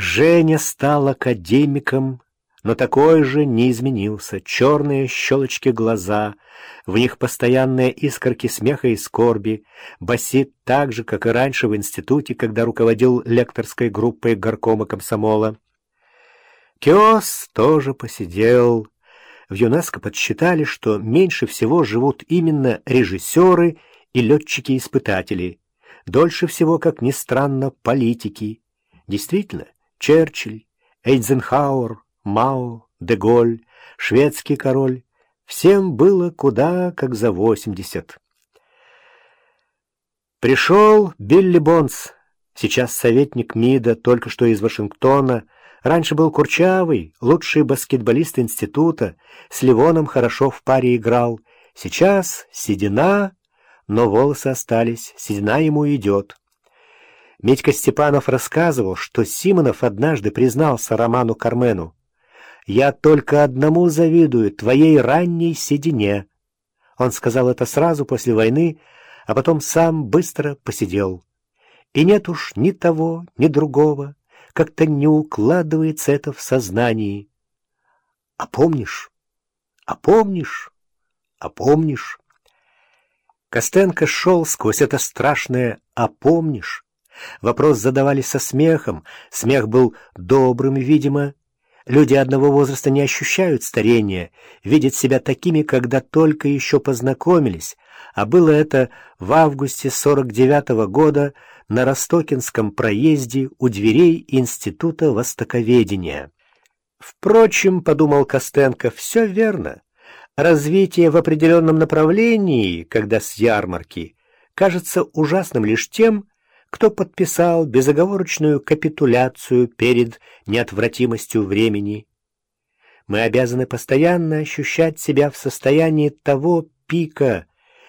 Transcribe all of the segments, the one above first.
Женя стал академиком, но такой же не изменился. Черные щелочки глаза, в них постоянные искорки смеха и скорби, басит так же, как и раньше в институте, когда руководил лекторской группой горкома комсомола. Киос тоже посидел. В ЮНЕСКО подсчитали, что меньше всего живут именно режиссеры и летчики-испытатели. Дольше всего, как ни странно, политики. Действительно, Черчилль, Эйзенхауэр, Мао, Деголь, шведский король. Всем было куда как за восемьдесят. Пришел Билли Бонс, сейчас советник МИДа, только что из Вашингтона. Раньше был курчавый, лучший баскетболист института, с Ливоном хорошо в паре играл. Сейчас седина, но волосы остались, седина ему идет. Медька Степанов рассказывал, что Симонов однажды признался Роману Кармену. «Я только одному завидую, твоей ранней седине». Он сказал это сразу после войны, а потом сам быстро посидел. И нет уж ни того, ни другого, как-то не укладывается это в сознании. А помнишь? А помнишь? А помнишь? Костенко шел сквозь это страшное «а помнишь?» Вопрос задавали со смехом. Смех был добрым, видимо. Люди одного возраста не ощущают старения, видят себя такими, когда только еще познакомились, а было это в августе 49-го года на Ростокинском проезде у дверей Института Востоковедения. Впрочем, подумал Костенко, все верно. Развитие в определенном направлении, когда с ярмарки, кажется ужасным лишь тем, кто подписал безоговорочную капитуляцию перед неотвратимостью времени. Мы обязаны постоянно ощущать себя в состоянии того пика,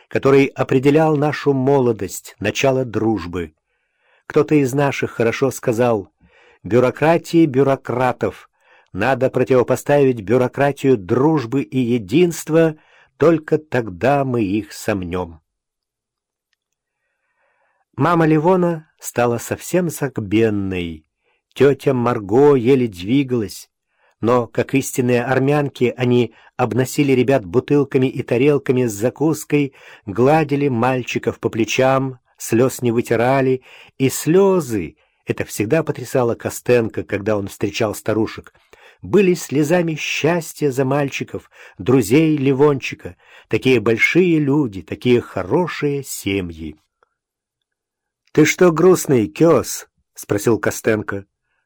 который определял нашу молодость, начало дружбы. Кто-то из наших хорошо сказал «бюрократии бюрократов». Надо противопоставить бюрократию дружбы и единства, только тогда мы их сомнем. Мама Ливона стала совсем загбенной. Тетя Марго еле двигалась, но, как истинные армянки, они обносили ребят бутылками и тарелками с закуской, гладили мальчиков по плечам, слез не вытирали, и слезы, это всегда потрясало Костенко, когда он встречал старушек, были слезами счастья за мальчиков, друзей Ливончика, такие большие люди, такие хорошие семьи. «Ты что грустный, Кёс?» — спросил Костенко.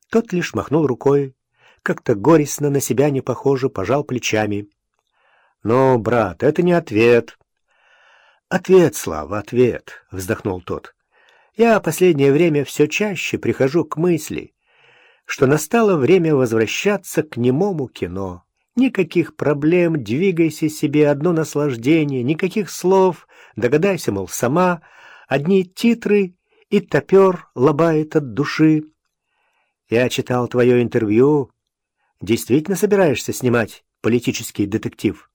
Тот лишь махнул рукой. Как-то горестно на себя не похоже, пожал плечами. «Ну, брат, это не ответ». «Ответ, Слава, ответ», — вздохнул тот. «Я последнее время все чаще прихожу к мысли, что настало время возвращаться к немому кино. Никаких проблем, двигайся себе, одно наслаждение, никаких слов, догадайся, мол, сама, одни титры и топер лобает от души. Я читал твое интервью. Действительно собираешься снимать политический детектив?»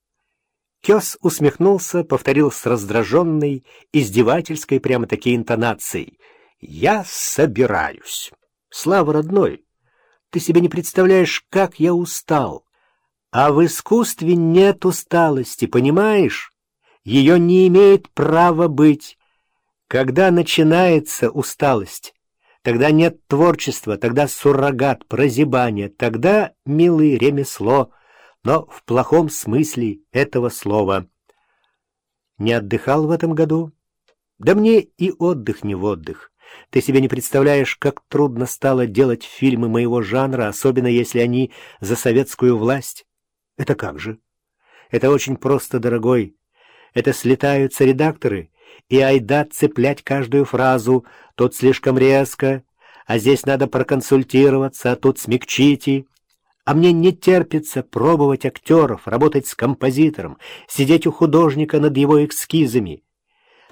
Кес усмехнулся, повторил с раздраженной, издевательской прямо-таки интонацией. «Я собираюсь. Слава родной, ты себе не представляешь, как я устал. А в искусстве нет усталости, понимаешь? Ее не имеет права быть. Когда начинается усталость, тогда нет творчества, тогда суррогат, прозябание, тогда, милый, ремесло, но в плохом смысле этого слова. Не отдыхал в этом году? Да мне и отдых не в отдых. Ты себе не представляешь, как трудно стало делать фильмы моего жанра, особенно если они за советскую власть. Это как же? Это очень просто, дорогой. Это слетаются редакторы и айда цеплять каждую фразу, тут слишком резко, а здесь надо проконсультироваться, а тут смягчите. А мне не терпится пробовать актеров, работать с композитором, сидеть у художника над его эскизами.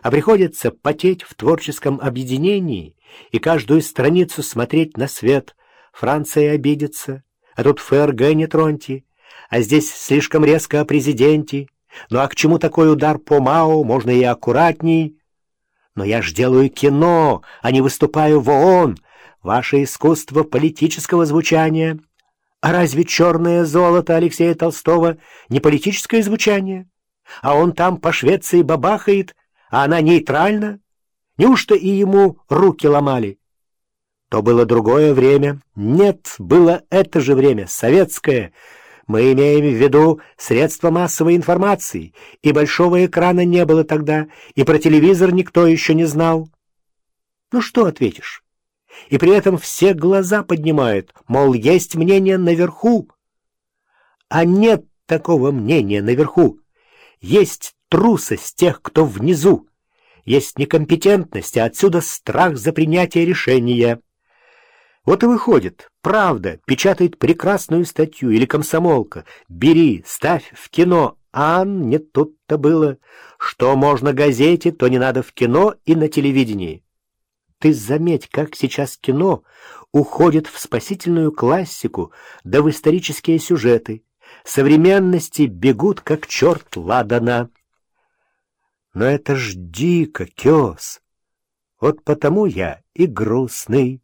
А приходится потеть в творческом объединении и каждую страницу смотреть на свет. Франция обидится, а тут ФРГ не троньте, а здесь слишком резко о президенте. Ну а к чему такой удар по Мао? Можно и аккуратней. Но я ж делаю кино, а не выступаю в ООН. ваше искусство политического звучания. А разве черное золото Алексея Толстого не политическое звучание? А он там по Швеции бабахает, а она нейтральна? Неужто и ему руки ломали? То было другое время. Нет, было это же время, советское. Мы имеем в виду средства массовой информации, и большого экрана не было тогда, и про телевизор никто еще не знал. Ну что ответишь? И при этом все глаза поднимают, мол, есть мнение наверху. А нет такого мнения наверху. Есть трусость тех, кто внизу. Есть некомпетентность, а отсюда страх за принятие решения. Вот и выходит, правда, печатает прекрасную статью или комсомолка. Бери, ставь в кино. А не тут-то было. Что можно газете, то не надо в кино и на телевидении. Ты заметь, как сейчас кино уходит в спасительную классику, да в исторические сюжеты. Современности бегут, как черт ладана. Но это ж дико, кёс. Вот потому я и грустный.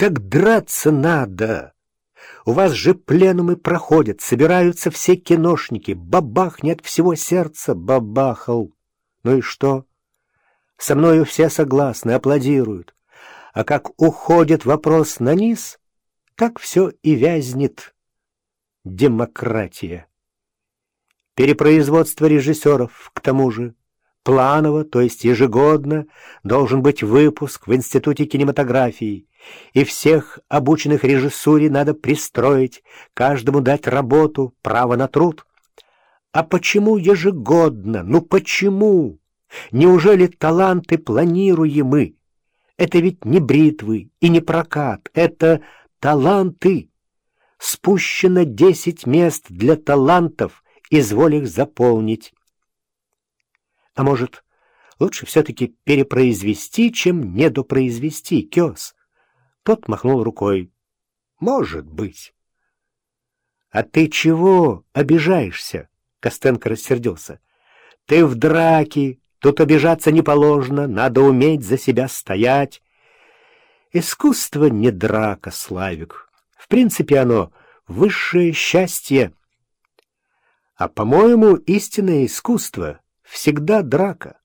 Так драться надо. У вас же пленумы проходят, собираются все киношники. Бабахнет всего сердца, бабахал. Ну и что? Со мною все согласны, аплодируют. А как уходит вопрос на низ, так все и вязнет. Демократия. Перепроизводство режиссеров, к тому же. Планово, то есть ежегодно, должен быть выпуск в Институте кинематографии, и всех обученных режиссуре надо пристроить, каждому дать работу, право на труд. А почему ежегодно? Ну почему? Неужели таланты планируемы? Это ведь не бритвы и не прокат, это таланты. Спущено десять мест для талантов, изволь их заполнить. А может, лучше все-таки перепроизвести, чем недопроизвести, Кёс? Тот махнул рукой. Может быть. А ты чего обижаешься? Костенко рассердился. Ты в драке, тут обижаться не положено, надо уметь за себя стоять. Искусство не драка, Славик. В принципе, оно высшее счастье. А, по-моему, истинное искусство Всегда драка,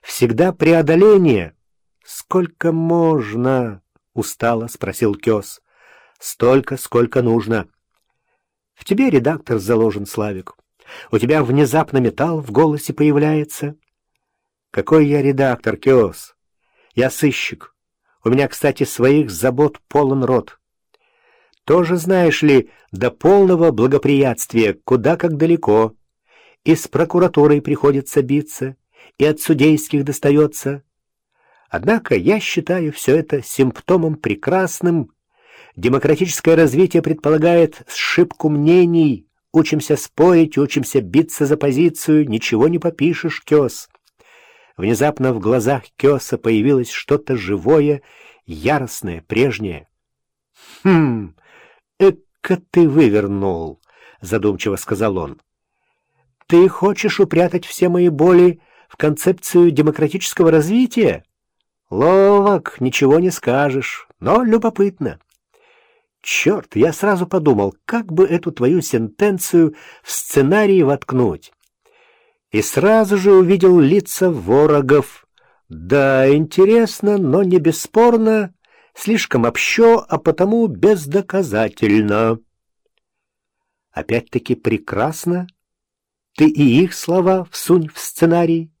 всегда преодоление. Сколько можно? Устало спросил Кёс. Столько, сколько нужно. В тебе редактор заложен, Славик. У тебя внезапно металл в голосе появляется. Какой я редактор, Кёс? Я сыщик. У меня, кстати, своих забот полон рот. Тоже, знаешь ли, до полного благоприятствия куда как далеко и с прокуратурой приходится биться, и от судейских достается. Однако я считаю все это симптомом прекрасным. Демократическое развитие предполагает сшибку мнений, учимся спорить, учимся биться за позицию, ничего не попишешь, Кёс. Внезапно в глазах Кёса появилось что-то живое, яростное, прежнее. «Хм, эка ты вывернул», — задумчиво сказал он. Ты хочешь упрятать все мои боли в концепцию демократического развития? Ловок, ничего не скажешь, но любопытно. Черт, я сразу подумал, как бы эту твою сентенцию в сценарий воткнуть. И сразу же увидел лица ворогов. Да, интересно, но не бесспорно, слишком общо, а потому бездоказательно. Опять-таки прекрасно, ты и их слова всунь в сценарий.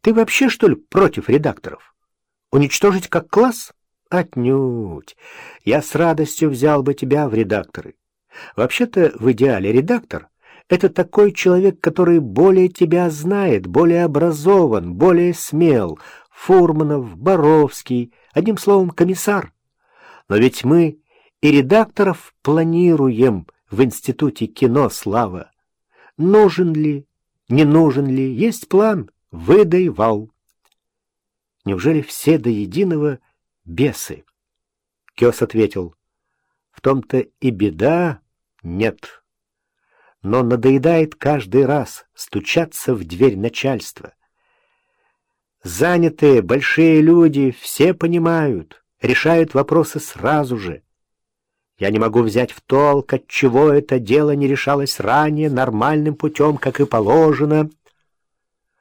Ты вообще, что ли, против редакторов? Уничтожить как класс? Отнюдь. Я с радостью взял бы тебя в редакторы. Вообще-то, в идеале, редактор — это такой человек, который более тебя знает, более образован, более смел. Фурманов, Боровский, одним словом, комиссар. Но ведь мы и редакторов планируем в Институте кино «Слава». Нужен ли, не нужен ли, есть план, выдай вал. Неужели все до единого бесы? Кёс ответил, в том-то и беда нет. Но надоедает каждый раз стучаться в дверь начальства. Занятые большие люди все понимают, решают вопросы сразу же. Я не могу взять в толк, отчего это дело не решалось ранее нормальным путем, как и положено.